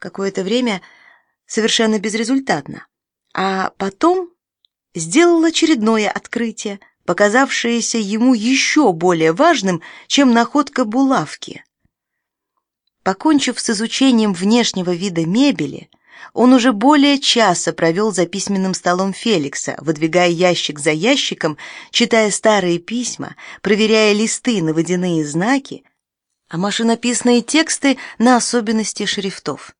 какое-то время совершенно безрезультатно, а потом сделал очередное открытие, показавшееся ему еще более важным, чем находка булавки. Покончив с изучением внешнего вида мебели, он уже более часа провел за письменным столом Феликса, выдвигая ящик за ящиком, читая старые письма, проверяя листы на водяные знаки, а машинописные тексты на особенности шрифтов.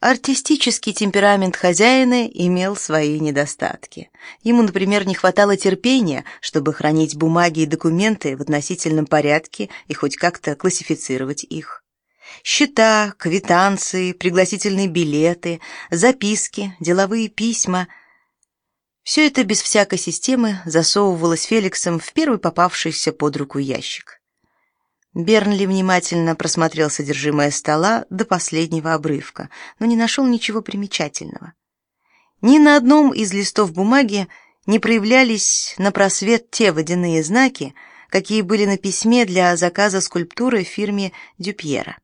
Артистический темперамент хозяина имел свои недостатки. Ему, например, не хватало терпения, чтобы хранить бумаги и документы в относительном порядке и хоть как-то классифицировать их. Счета, квитанции, пригласительные билеты, записки, деловые письма — все это без всякой системы засовывалось Феликсом в первый попавшийся под руку ящик. Бернли внимательно просмотрел содержимое стола до последнего обрывка, но не нашел ничего примечательного. Ни на одном из листов бумаги не проявлялись на просвет те водяные знаки, какие были на письме для заказа скульптуры в фирме Дюпьера.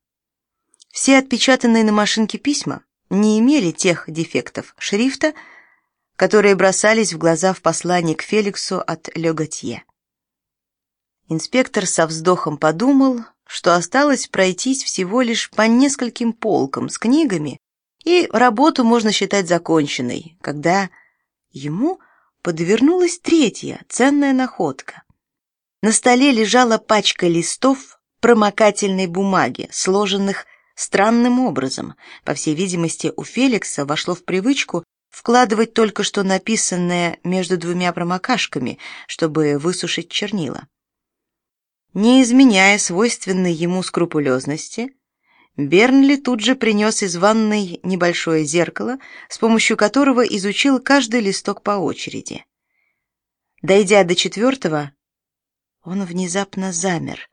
Все отпечатанные на машинке письма не имели тех дефектов шрифта, которые бросались в глаза в послании к Феликсу от Ле Готье. Инспектор со вздохом подумал, что осталось пройтись всего лишь по нескольким полкам с книгами, и работу можно считать законченной, когда ему подвернулась третья ценная находка. На столе лежала пачка листов промокательной бумаги, сложенных Странным образом, по всей видимости, у Феликса вошло в привычку вкладывать только что написанное между двумя промокашками, чтобы высушить чернила. Не изменяя свойственной ему скрупулезности, Бернли тут же принес из ванной небольшое зеркало, с помощью которого изучил каждый листок по очереди. Дойдя до четвертого, он внезапно замер,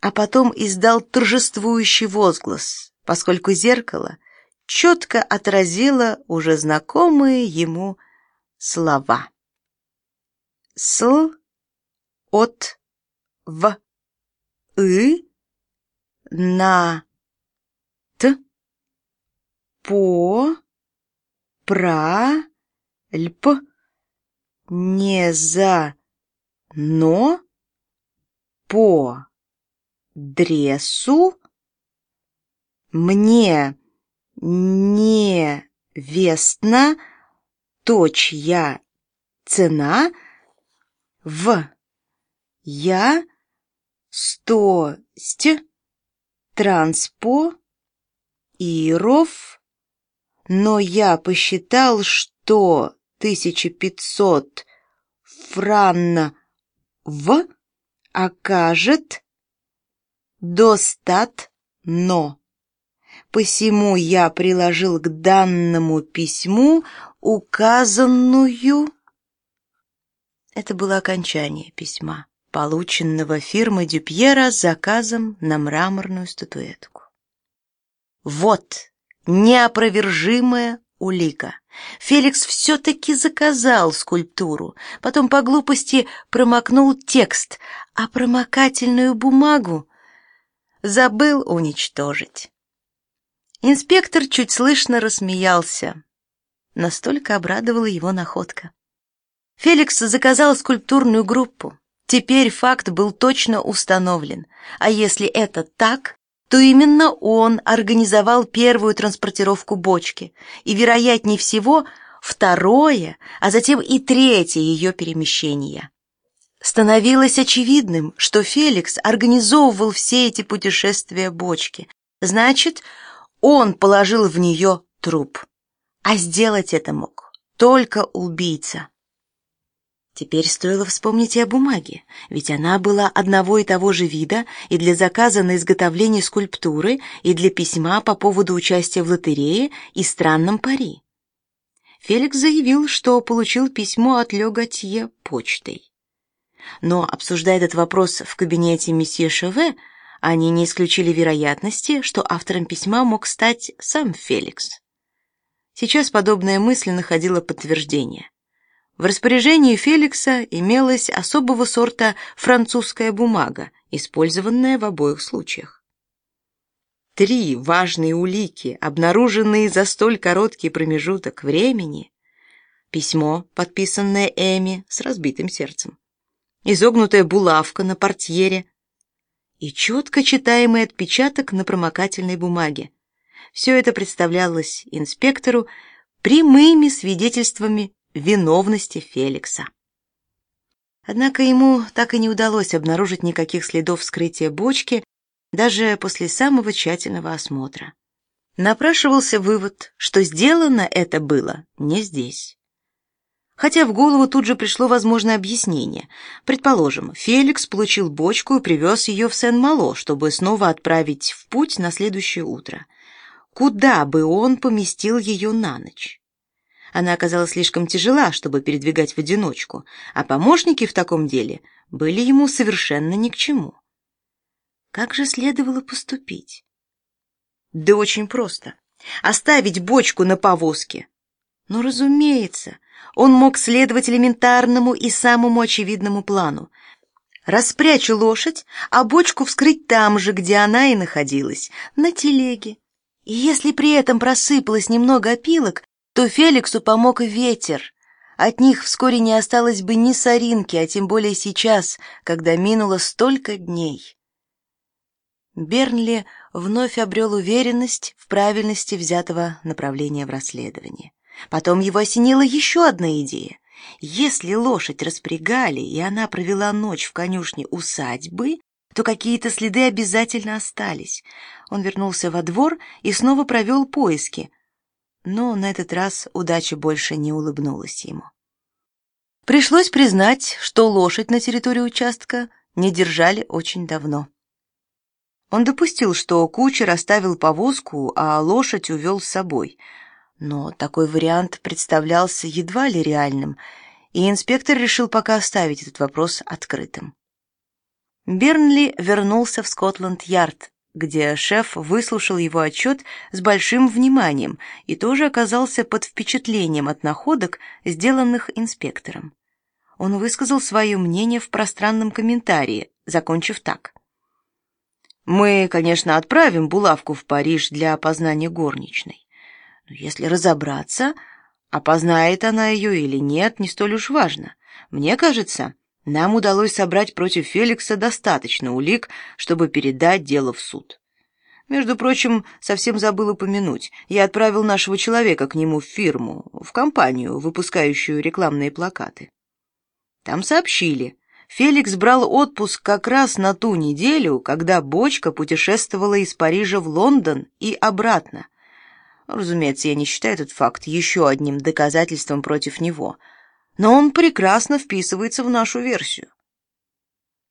а потом издал торжествующий возглас, поскольку зеркало четко отразило уже знакомые ему слова. «Сл от в и на т по пра льп не за но по дресу мне не вестна точья цена в я стость транспо иров, но я посчитал, что 1500 франна в окажет достат но. Посему я приложил к данному письму указанную... Это было окончание письма, полученного фирмой Дюпьера с заказом на мраморную статуэтку. Вот неопровержимая улика. Феликс все-таки заказал скульптуру, потом по глупости промокнул текст, а промокательную бумагу забыл уничтожить. Инспектор чуть слышно рассмеялся. Настолько обрадовала его находка. Феликс заказал скульптурную группу. Теперь факт был точно установлен. А если это так, то именно он организовал первую транспортировку бочки и, вероятнее всего, второе, а затем и третье ее перемещение. Становилось очевидным, что Феликс организовывал все эти путешествия бочки. Значит, он положил в нее труп. А сделать это мог только убийца. Теперь стоило вспомнить и о бумаге, ведь она была одного и того же вида и для заказа на изготовление скульптуры, и для письма по поводу участия в лотерее и странном пари. Феликс заявил, что получил письмо от Ле Готье почтой. Но, обсуждая этот вопрос в кабинете месье Шеве, они не исключили вероятности, что автором письма мог стать сам Феликс. Сейчас подобная мысль находила подтверждение. В распоряжении Феликса имелась особого сорта французская бумага, использованная в обоих случаях. Три важные улики, обнаруженные за столь короткий промежуток времени. Письмо, подписанное Эми с разбитым сердцем. Изогнутая булавка на портьере и четко читаемый отпечаток на промокательной бумаге. Все это представлялось инспектору прямыми свидетельствами виновности Феликса. Однако ему так и не удалось обнаружить никаких следов вскрытия бочки даже после самого тщательного осмотра. Напрашивался вывод, что сделано это было не здесь. Хотя в голову тут же пришло возможное объяснение. Предположим, Феликс получил бочку и привез ее в Сен-Мало, чтобы снова отправить в путь на следующее утро. Куда бы он поместил ее на ночь? Она оказалась слишком тяжела, чтобы передвигать в одиночку, а помощники в таком деле были ему совершенно ни к чему. Как же следовало поступить? Да очень просто. Оставить бочку на повозке. Но, разумеется, он мог следовать элементарному и самому очевидному плану. Распрячь лошадь, а бочку вскрыть там же, где она и находилась, на телеге. И если при этом просыпалось немного опилок, то Феликсу помог ветер. От них вскоре не осталось бы ни соринки, а тем более сейчас, когда минуло столько дней. Бернли вновь обрел уверенность в правильности взятого направления в расследовании. Потом его осенила еще одна идея. Если лошадь распрягали, и она провела ночь в конюшне усадьбы, то какие-то следы обязательно остались. Он вернулся во двор и снова провел поиски, но на этот раз удача больше не улыбнулась ему. Пришлось признать, что лошадь на территории участка не держали очень давно. Он допустил, что кучер оставил повозку, а лошадь увел с собой. Но такой вариант представлялся едва ли реальным, и инспектор решил пока оставить этот вопрос открытым. Бернли вернулся в Скотланд-Ярд, где шеф выслушал его отчет с большим вниманием и тоже оказался под впечатлением от находок, сделанных инспектором. Он высказал свое мнение в пространном комментарии, закончив так: мы, конечно, отправим булавку в Париж для опознания горничной. Но если разобраться, опознает она ее или нет, не столь уж важно. Мне кажется, нам удалось собрать против Феликса достаточно улик, чтобы передать дело в суд. Между прочим, совсем забыл упомянуть. Я отправил нашего человека к нему в фирму, в компанию, выпускающую рекламные плакаты. Там сообщили, Феликс брал отпуск как раз на ту неделю, когда бочка путешествовала из Парижа в Лондон и обратно. Разумеется, я не считаю этот факт еще одним доказательством против него, но он прекрасно вписывается в нашу версию.